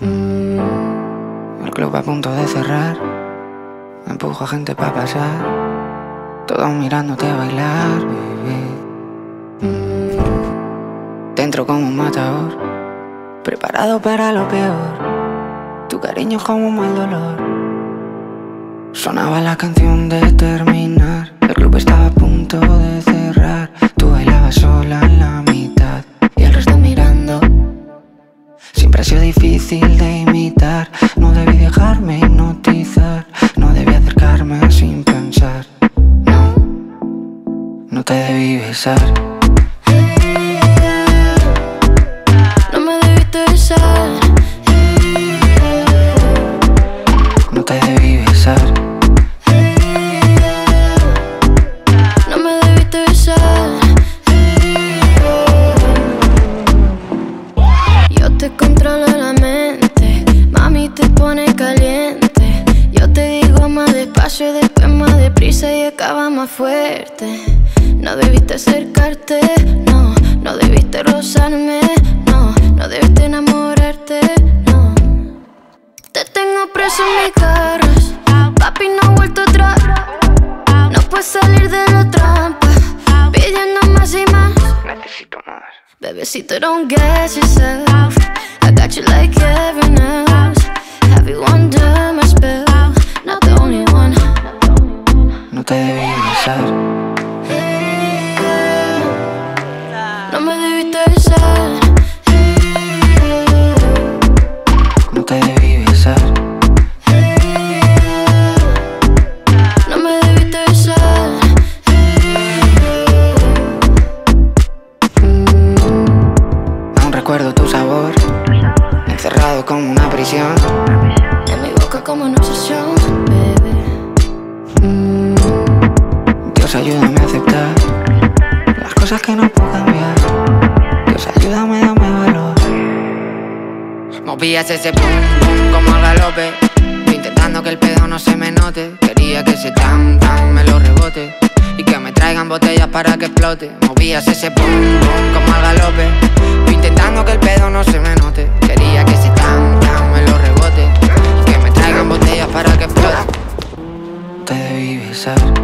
Mm, el club a punto de cerrar. Empujo a gente para pasar. Todos mirándote a bailar, bebé. Mm, dentro como un matador. Preparado para lo peor. Tu cariño es como un mal dolor. Sonaba la canción de terminar. El club estaba a punto de cerrar. Dejarme hipnotizar. No debí acercarme sin pensar. No, no te debí besar. No me debiste besar. No te debí besar. No me debiste besar. Después más deprisa y acaba más fuerte. No debiste acercarte, no, no debiste rozarme, no, no debiste enamorarte, no. Te tengo preso en mis garras, papi no ha vuelto atrás. No puedes salir de la trampa, pidiendo más y más. Necesito más. Bebecito, don't get yourself. I got you like heaven else. Recuerdo tu sabor. Encerrado como una prisión. En mi boca como una obsesión, bebé. Dios ayúdame a aceptar las cosas que no puedo cambiar. Dios ayúdame, dame valor. Movías ese pum pum como al galope. Botellas para que explote. Movías ese pum pum como al galope. Intentando que el pedo no se me note. Quería que ese tan tan me lo rebote. Y que me traigan botellas para que explote. Te debí besar.